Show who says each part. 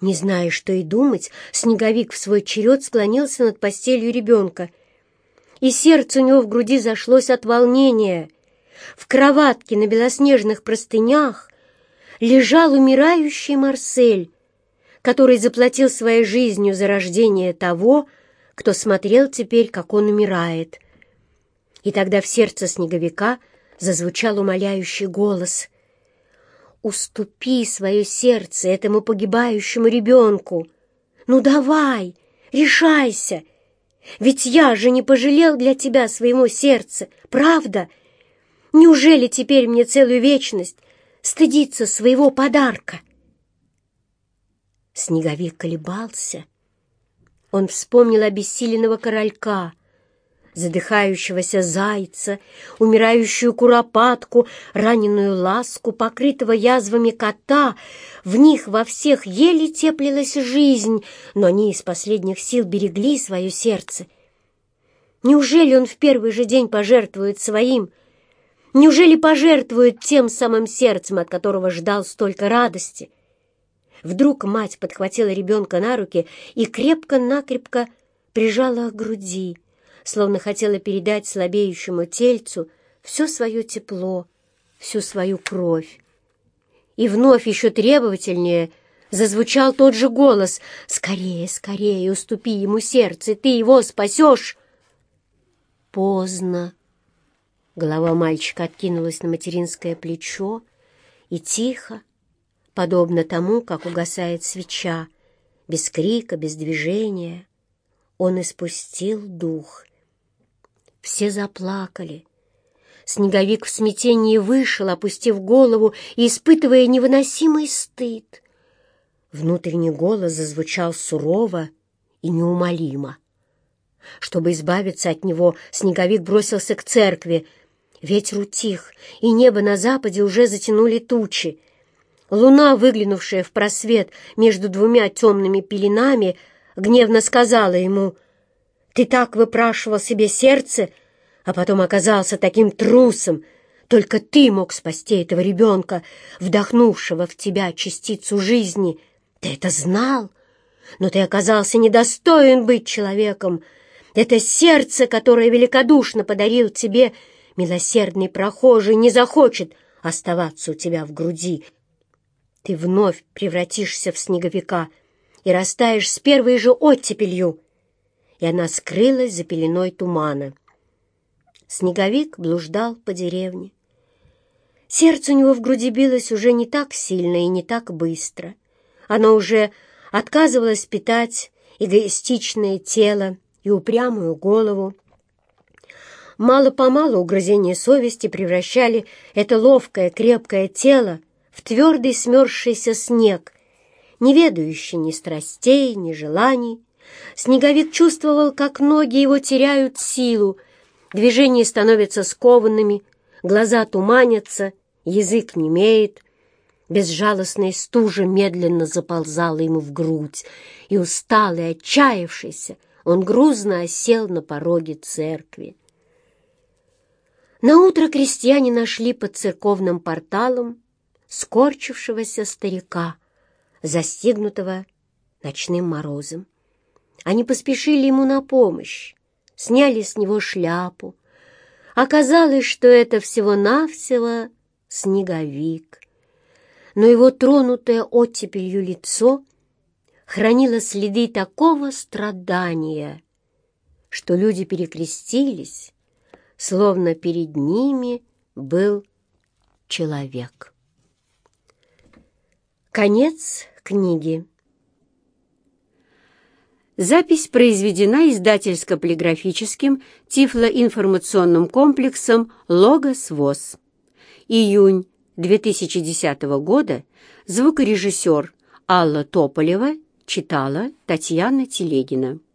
Speaker 1: Не зная, что и думать, Снеговик в свой черед склонился над постелью ребенка. И сердце у него в груди зашлось от волнения. В кроватке на белоснежных простынях лежал умирающий Марсель, который заплатил своей жизнью за рождение того, кто смотрел теперь, как он умирает. И тогда в сердце Снеговика зазвучал умоляющий голос — Уступи свое сердце этому погибающему ребенку. Ну давай, решайся. Ведь я же не пожалел для тебя своего сердца, правда? Неужели теперь мне целую вечность стыдиться своего подарка? Снеговик колебался. Он вспомнил обессиленного королька, задыхающегося зайца, умирающую куропатку, раненую ласку, покрытого язвами кота. В них во всех еле теплилась жизнь, но они из последних сил берегли свое сердце. Неужели он в первый же день пожертвует своим? Неужели пожертвует тем самым сердцем, от которого ждал столько радости? Вдруг мать подхватила ребенка на руки и крепко-накрепко прижала к груди словно хотела передать слабеющему тельцу все свое тепло, всю свою кровь. И вновь еще требовательнее зазвучал тот же голос «Скорее, скорее, уступи ему сердце, ты его спасешь!» Поздно. Голова мальчика откинулась на материнское плечо и тихо, подобно тому, как угасает свеча, без крика, без движения, он испустил дух все заплакали. Снеговик в смятении вышел, опустив голову и испытывая невыносимый стыд. Внутренний голос зазвучал сурово и неумолимо. Чтобы избавиться от него, Снеговик бросился к церкви. Ветер утих, и небо на западе уже затянули тучи. Луна, выглянувшая в просвет между двумя темными пеленами, гневно сказала ему — ты так выпрашивал себе сердце, а потом оказался таким трусом. Только ты мог спасти этого ребенка, вдохнувшего в тебя частицу жизни. Ты это знал, но ты оказался недостоин быть человеком. Это сердце, которое великодушно подарил тебе, милосердный прохожий, не захочет оставаться у тебя в груди. Ты вновь превратишься в снеговика и растаешь с первой же оттепелью и она скрылась за пеленой тумана. Снеговик блуждал по деревне. Сердце у него в груди билось уже не так сильно и не так быстро. Оно уже отказывалось питать эгоистичное тело и упрямую голову. Мало-помалу угрызения совести превращали это ловкое, крепкое тело в твердый смерзшийся снег, не ведающий ни страстей, ни желаний, Снеговик чувствовал, как ноги его теряют силу, движения становятся скованными, глаза туманятся, язык немеет. Безжалостная стужа медленно заползала ему в грудь, и усталый, отчаявшийся, он грузно осел на пороге церкви. Наутро крестьяне нашли под церковным порталом скорчившегося старика, застигнутого ночным морозом. Они поспешили ему на помощь, сняли с него шляпу. Оказалось, что это всего-навсего снеговик. Но его тронутое оттепелью лицо хранило следы такого страдания, что люди перекрестились, словно перед ними был человек. Конец книги. Запись произведена издательско-полиграфическим тифлоинформационным комплексом «Логос ВОЗ». Июнь 2010 года звукорежиссер Алла Тополева читала Татьяна Телегина.